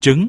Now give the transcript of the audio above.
trứng.